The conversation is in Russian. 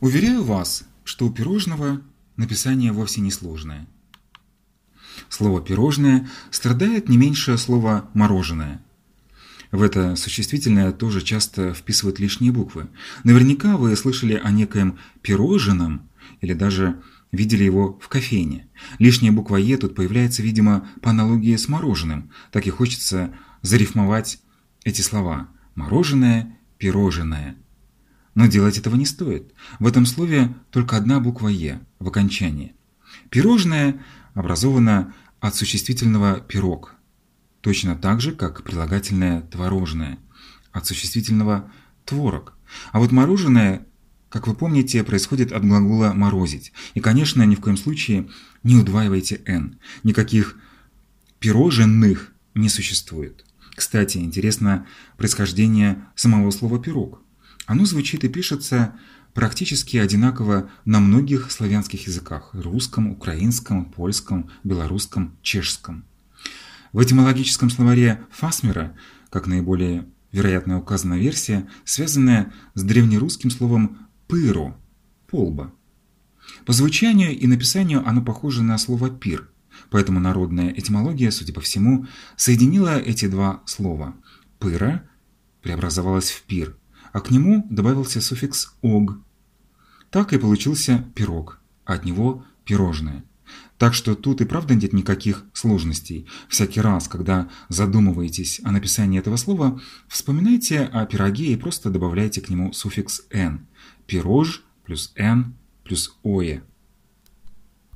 Уверяю вас, что у пирожного написание вовсе не сложное. Слово «пирожное» страдает не меньше слова «мороженое». В это существительное тоже часто вписывают лишние буквы. Наверняка вы слышали о некоем «пироженом» или даже видели его в кофейне. Лишняя буква «е» тут появляется, видимо, по аналогии с мороженым. Так и хочется зарифмовать эти слова «мороженое», «пирожное». Но делать этого не стоит. В этом слове только одна буква «е» в окончании. Пирожное образовано от существительного «пирог», точно так же, как прилагательное «творожное», от существительного «творог». А вот мороженое, как вы помните, происходит от глагола «морозить». И, конечно, ни в коем случае не удваивайте «н». Никаких «пироженных» не существует. Кстати, интересно происхождение самого слова «пирог». Оно звучит и пишется практически одинаково на многих славянских языках – русском, украинском, польском, белорусском, чешском. В этимологическом словаре Фасмера, как наиболее вероятно указана версия, связанная с древнерусским словом «пыро» – «полба». По звучанию и написанию оно похоже на слово «пир», поэтому народная этимология, судя по всему, соединила эти два слова. «Пыра» преобразовалась в «пир», а к нему добавился суффикс «ог». Так и получился пирог, а от него пирожное. Так что тут и правда нет никаких сложностей. Всякий раз, когда задумываетесь о написании этого слова, вспоминайте о пироге и просто добавляйте к нему суффикс «н». Пирож плюс «н» плюс «ое».